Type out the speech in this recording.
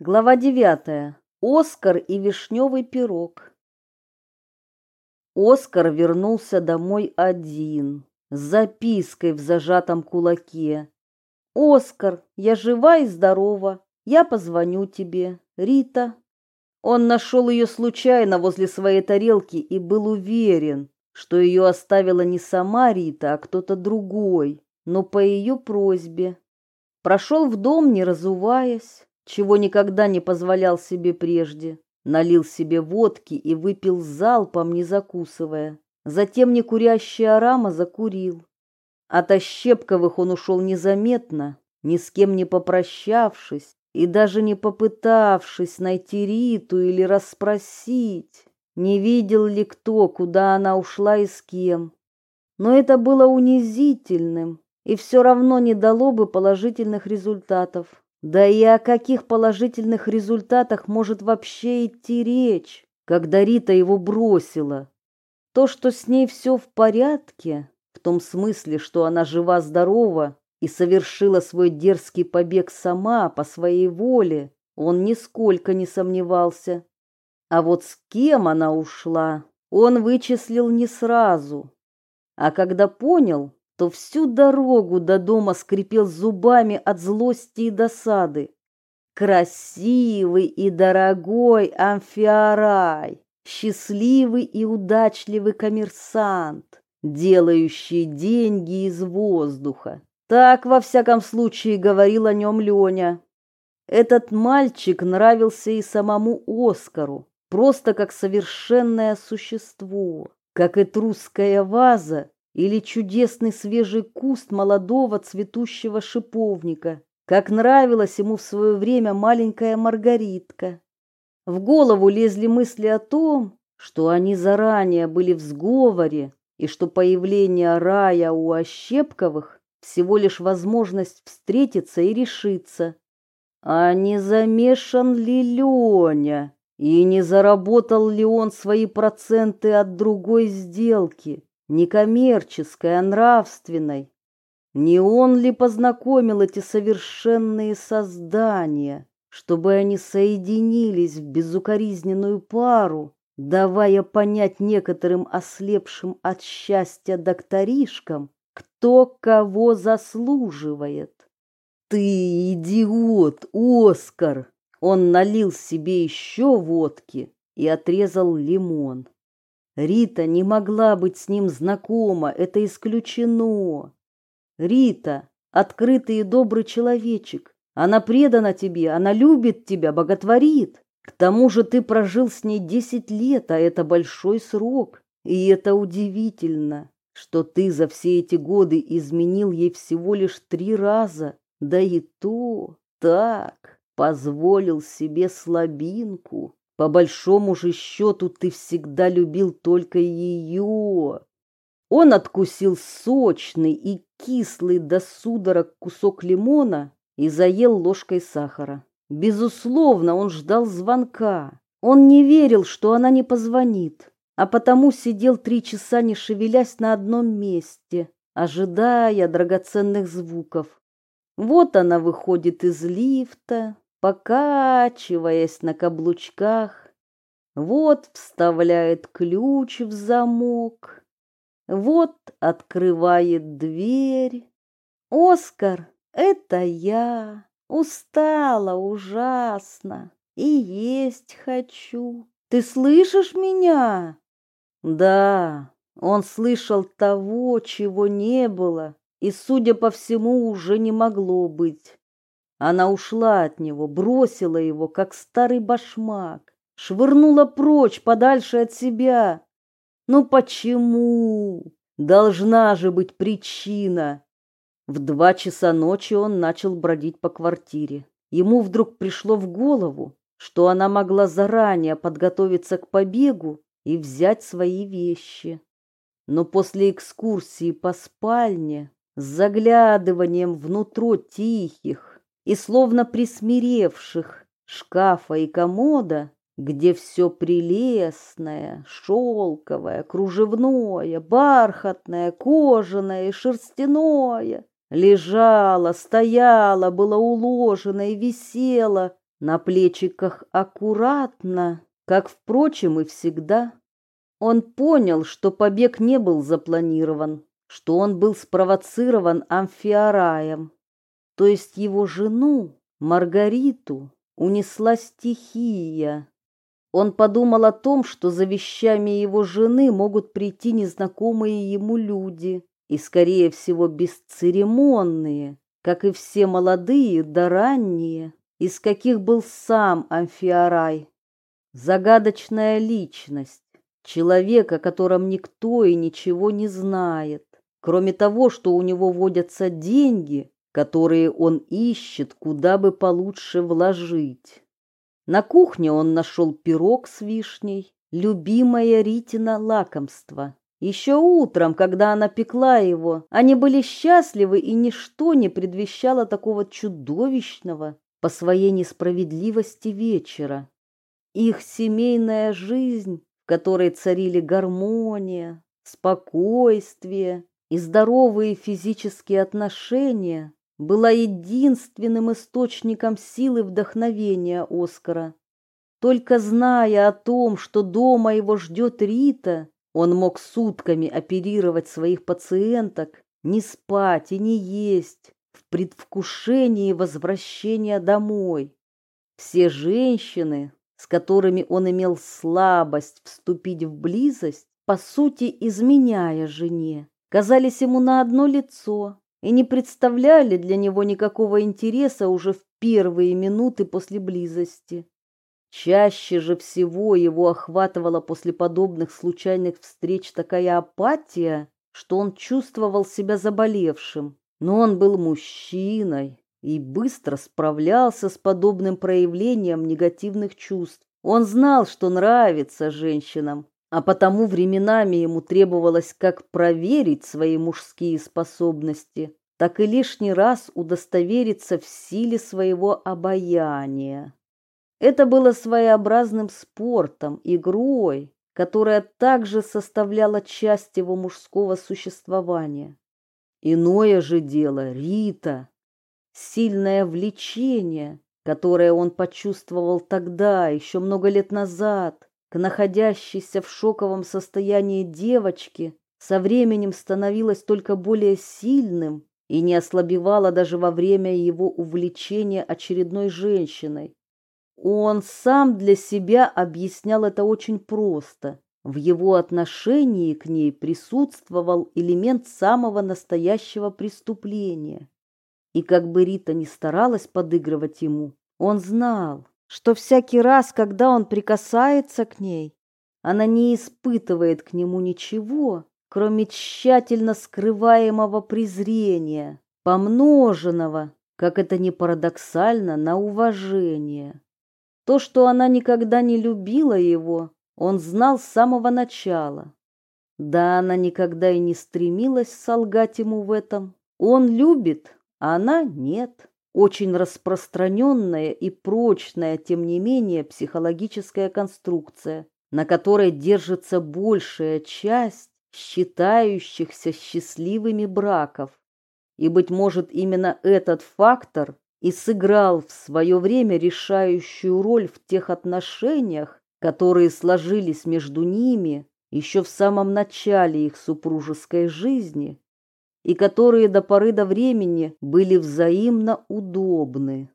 Глава девятая. Оскар и вишневый пирог. Оскар вернулся домой один, с запиской в зажатом кулаке. «Оскар, я жива и здорова. Я позвоню тебе. Рита». Он нашел ее случайно возле своей тарелки и был уверен, что ее оставила не сама Рита, а кто-то другой, но по ее просьбе. Прошел в дом, не разуваясь чего никогда не позволял себе прежде. Налил себе водки и выпил залпом, не закусывая. Затем некурящий арама закурил. От Ощепковых он ушел незаметно, ни с кем не попрощавшись и даже не попытавшись найти Риту или расспросить, не видел ли кто, куда она ушла и с кем. Но это было унизительным и все равно не дало бы положительных результатов. Да и о каких положительных результатах может вообще идти речь, когда Рита его бросила? То, что с ней все в порядке, в том смысле, что она жива-здорова и совершила свой дерзкий побег сама по своей воле, он нисколько не сомневался. А вот с кем она ушла, он вычислил не сразу. А когда понял, то всю дорогу до дома скрипел зубами от злости и досады. Красивый и дорогой амфиарай, счастливый и удачливый коммерсант, делающий деньги из воздуха. Так, во всяком случае, говорил о нем Леня. Этот мальчик нравился и самому Оскару, просто как совершенное существо, как и трусская ваза, или чудесный свежий куст молодого цветущего шиповника, как нравилась ему в свое время маленькая Маргаритка. В голову лезли мысли о том, что они заранее были в сговоре и что появление рая у Ощепковых всего лишь возможность встретиться и решиться. А не замешан ли Леня? И не заработал ли он свои проценты от другой сделки? Не коммерческой, а нравственной. Не он ли познакомил эти совершенные создания, чтобы они соединились в безукоризненную пару, давая понять некоторым ослепшим от счастья докторишкам, кто кого заслуживает? Ты идиот, Оскар! Он налил себе еще водки и отрезал лимон. Рита не могла быть с ним знакома, это исключено. Рита — открытый и добрый человечек. Она предана тебе, она любит тебя, боготворит. К тому же ты прожил с ней десять лет, а это большой срок. И это удивительно, что ты за все эти годы изменил ей всего лишь три раза. Да и то так, позволил себе слабинку. По большому же счету ты всегда любил только ее. Он откусил сочный и кислый до судорог кусок лимона и заел ложкой сахара. Безусловно, он ждал звонка. Он не верил, что она не позвонит, а потому сидел три часа, не шевелясь на одном месте, ожидая драгоценных звуков. Вот она выходит из лифта, покачиваясь на каблучках. Вот вставляет ключ в замок. Вот открывает дверь. Оскар, это я. Устала ужасно и есть хочу. Ты слышишь меня? Да, он слышал того, чего не было, и, судя по всему, уже не могло быть. Она ушла от него, бросила его, как старый башмак, швырнула прочь, подальше от себя. Ну почему? Должна же быть причина. В два часа ночи он начал бродить по квартире. Ему вдруг пришло в голову, что она могла заранее подготовиться к побегу и взять свои вещи. Но после экскурсии по спальне, с заглядыванием внутрь тихих, и словно присмиревших шкафа и комода, где все прелестное, шелковое, кружевное, бархатное, кожаное и шерстяное лежало, стояло, было уложено и висело на плечиках аккуратно, как, впрочем, и всегда. Он понял, что побег не был запланирован, что он был спровоцирован амфиараем, то есть его жену, Маргариту, унесла стихия. Он подумал о том, что за вещами его жены могут прийти незнакомые ему люди, и, скорее всего, бесцеремонные, как и все молодые да ранние, из каких был сам Амфиарай. Загадочная личность, человек, о котором никто и ничего не знает, кроме того, что у него водятся деньги, которые он ищет, куда бы получше вложить. На кухне он нашел пирог с вишней, любимое Ритина лакомство. Еще утром, когда она пекла его, они были счастливы, и ничто не предвещало такого чудовищного по своей несправедливости вечера. Их семейная жизнь, в которой царили гармония, спокойствие и здоровые физические отношения, была единственным источником силы вдохновения Оскара. Только зная о том, что дома его ждет Рита, он мог сутками оперировать своих пациенток, не спать и не есть, в предвкушении возвращения домой. Все женщины, с которыми он имел слабость вступить в близость, по сути изменяя жене, казались ему на одно лицо, и не представляли для него никакого интереса уже в первые минуты после близости. Чаще же всего его охватывала после подобных случайных встреч такая апатия, что он чувствовал себя заболевшим. Но он был мужчиной и быстро справлялся с подобным проявлением негативных чувств. Он знал, что нравится женщинам, а потому временами ему требовалось как проверить свои мужские способности, так и лишний раз удостовериться в силе своего обаяния. Это было своеобразным спортом, игрой, которая также составляла часть его мужского существования. Иное же дело Рита, сильное влечение, которое он почувствовал тогда, еще много лет назад, к находящейся в шоковом состоянии девочке со временем становилось только более сильным и не ослабевало даже во время его увлечения очередной женщиной. Он сам для себя объяснял это очень просто. В его отношении к ней присутствовал элемент самого настоящего преступления. И как бы Рита ни старалась подыгрывать ему, он знал, что всякий раз, когда он прикасается к ней, она не испытывает к нему ничего, кроме тщательно скрываемого презрения, помноженного, как это ни парадоксально, на уважение. То, что она никогда не любила его, он знал с самого начала. Да, она никогда и не стремилась солгать ему в этом. Он любит, а она нет очень распространенная и прочная, тем не менее, психологическая конструкция, на которой держится большая часть считающихся счастливыми браков. И, быть может, именно этот фактор и сыграл в свое время решающую роль в тех отношениях, которые сложились между ними еще в самом начале их супружеской жизни и которые до поры до времени были взаимно удобны.